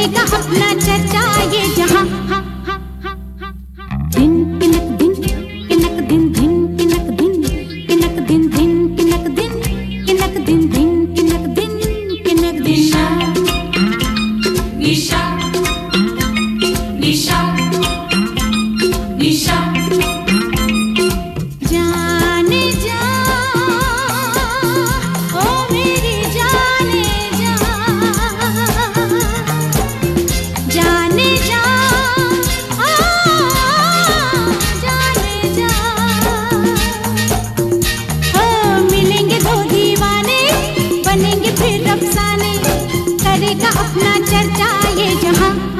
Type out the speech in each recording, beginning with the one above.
करेगा अपना चर्चा ये जहाँ। दिन तिनक दिन तिनक दिन दिन तिनक दिन तिनक दिन दिन तिनक दिन तिनक दिन दिन तिनक दिन तिनक दिन। निशा निशा निशा निशा। Yeah.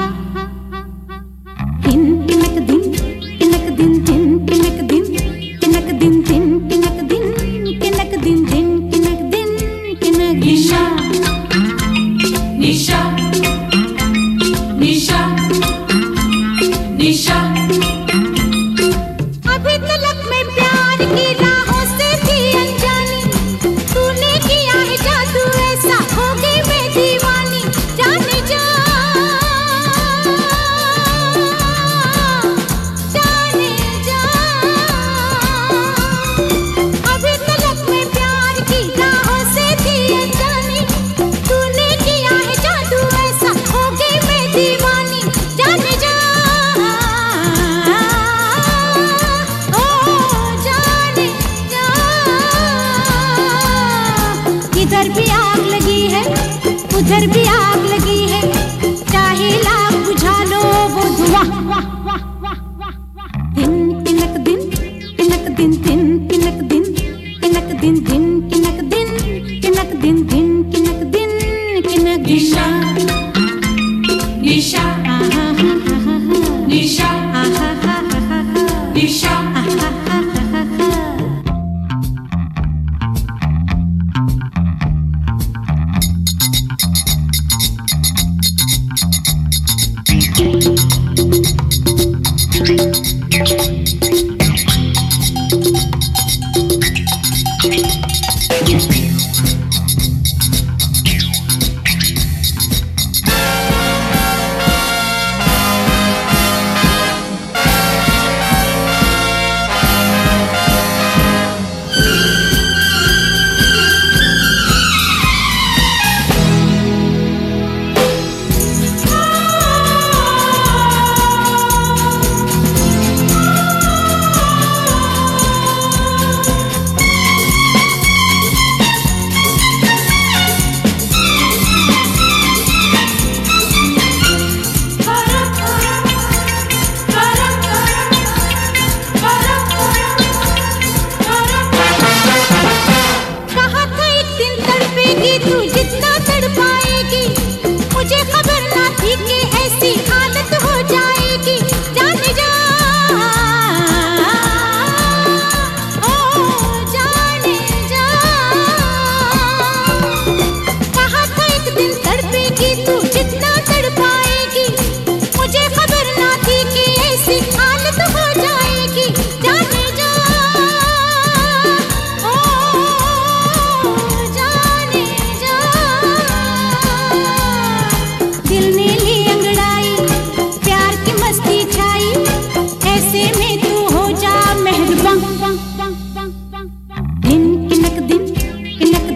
उधर भी आग लगी है। चाहे लाख बुझा लो वो धुआँ। दिन तिनक दिन तिनक दिन दिन तिनक दिन तिनक दिन दिन तिनक दिन तिनक दिन दिन तिनक दिन तिनक निशा। निशा। निशा।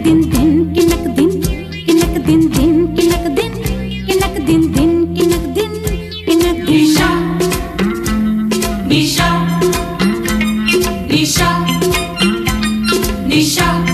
दिन दिन, किनक दिन किनक दिन दिन, किनक दिन किनक दिन दिन, किनक दिन किनक दिन। दिशा दिशा दिशा दिशा